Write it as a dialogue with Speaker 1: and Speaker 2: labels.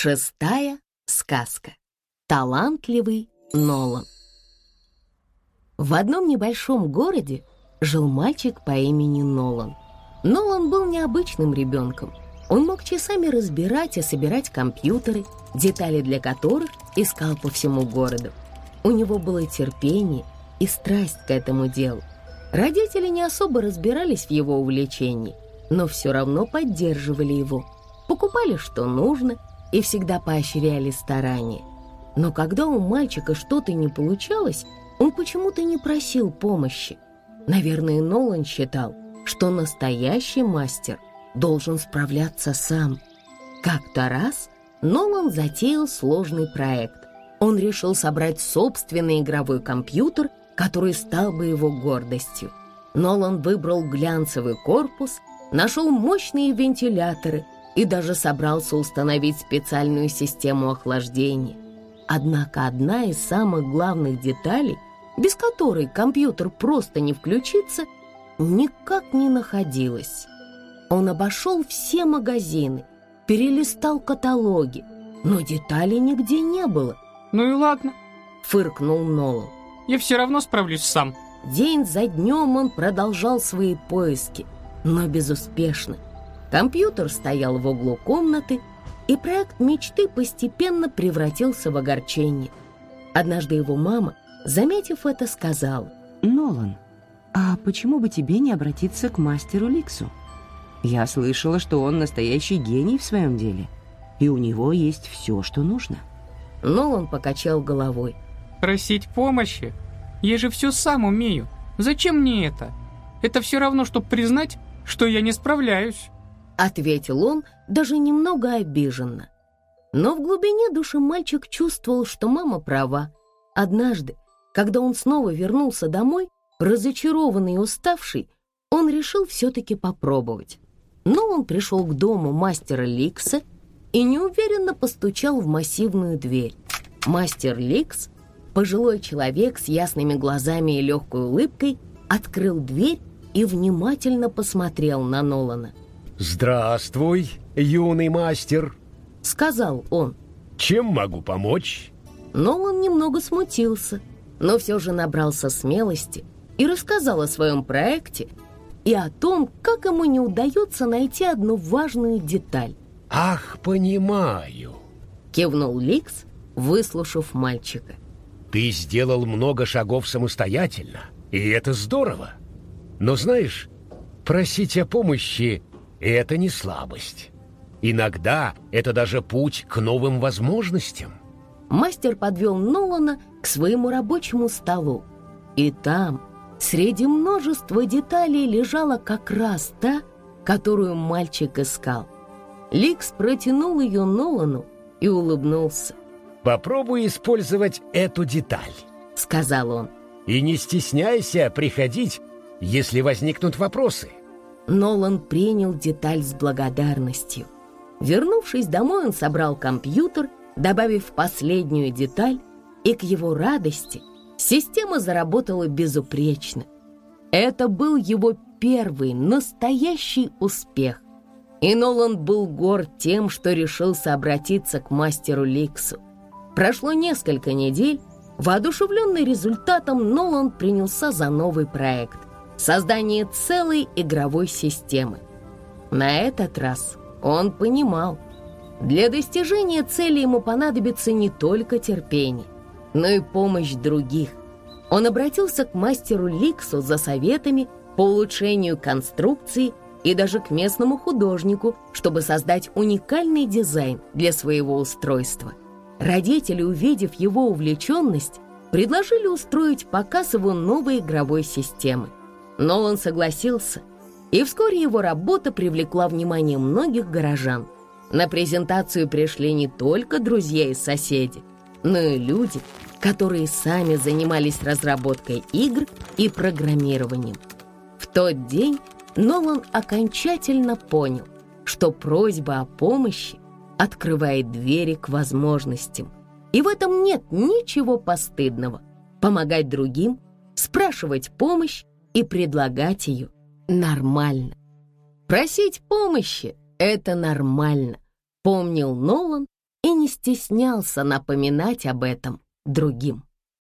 Speaker 1: Шестая сказка. Талантливый Нолан. В одном небольшом городе жил мальчик по имени Нолан. Нолан был необычным ребенком. Он мог часами разбирать и собирать компьютеры, детали для которых искал по всему городу. У него было терпение и страсть к этому делу. Родители не особо разбирались в его увлечении, но все равно поддерживали его, покупали, что нужно – и всегда поощряли старания. Но когда у мальчика что-то не получалось, он почему-то не просил помощи. Наверное, Нолан считал, что настоящий мастер должен справляться сам. Как-то раз Нолан затеял сложный проект. Он решил собрать собственный игровой компьютер, который стал бы его гордостью. Нолан выбрал глянцевый корпус, нашел мощные вентиляторы – и даже собрался установить специальную систему охлаждения. Однако одна из самых главных деталей, без которой компьютер просто не включится, никак не находилась. Он обошел все магазины, перелистал каталоги, но деталей нигде не было.
Speaker 2: «Ну и ладно», —
Speaker 1: фыркнул Нолан.
Speaker 2: «Я все равно справлюсь сам».
Speaker 1: День за днем он продолжал свои поиски, но безуспешно. Компьютер стоял в углу комнаты, и проект мечты постепенно превратился в огорчение. Однажды его мама, заметив это, сказала.
Speaker 3: «Нолан, а почему бы тебе не обратиться к мастеру Ликсу? Я слышала, что он настоящий гений в своем деле, и у него есть все, что нужно».
Speaker 1: Нолан покачал головой.
Speaker 2: «Просить помощи? Я же все сам умею. Зачем мне это? Это все равно, чтобы признать, что я не справляюсь»
Speaker 1: ответил он даже немного обиженно. Но в глубине души мальчик чувствовал, что мама права. Однажды, когда он снова вернулся домой, разочарованный и уставший, он решил все-таки попробовать. Но он пришел к дому мастера Ликса и неуверенно постучал в массивную дверь. Мастер Ликс, пожилой человек с ясными глазами и легкой улыбкой, открыл дверь и внимательно посмотрел на Нолана.
Speaker 4: «Здравствуй, юный мастер», —
Speaker 1: сказал он.
Speaker 4: «Чем могу помочь?»
Speaker 1: Но он немного смутился, но все же набрался смелости и рассказал о своем проекте и о том, как ему не удается найти одну важную деталь.
Speaker 4: «Ах, понимаю», —
Speaker 1: кивнул Ликс, выслушав мальчика.
Speaker 4: «Ты сделал много шагов самостоятельно, и это здорово. Но знаешь, просить о помощи это не слабость. Иногда это даже путь к новым возможностям.
Speaker 1: Мастер подвел Нолана к своему рабочему столу. И там, среди множества деталей, лежала как раз та, которую мальчик искал. Ликс протянул ее Нолану и улыбнулся.
Speaker 4: «Попробуй использовать эту деталь», —
Speaker 1: сказал он.
Speaker 4: «И не стесняйся приходить, если возникнут вопросы.
Speaker 1: Нолан принял деталь с благодарностью. Вернувшись домой, он собрал компьютер, добавив последнюю деталь, и к его радости система заработала безупречно. Это был его первый настоящий успех. И Нолан был горд тем, что решился обратиться к мастеру Ликсу. Прошло несколько недель. Воодушевленный результатом, Нолан принялся за новый проект создание целой игровой системы. На этот раз он понимал, для достижения цели ему понадобится не только терпение, но и помощь других. Он обратился к мастеру Ликсу за советами по улучшению конструкции и даже к местному художнику, чтобы создать уникальный дизайн для своего устройства. Родители, увидев его увлеченность, предложили устроить показ его новой игровой системы. Но он согласился, и вскоре его работа привлекла внимание многих горожан. На презентацию пришли не только друзья и соседи, но и люди, которые сами занимались разработкой игр и программированием. В тот день Нолан окончательно понял, что просьба о помощи открывает двери к возможностям. И в этом нет ничего постыдного. Помогать другим, спрашивать помощь и предлагать ее нормально. Просить помощи — это нормально, помнил Нолан и не стеснялся напоминать об этом другим.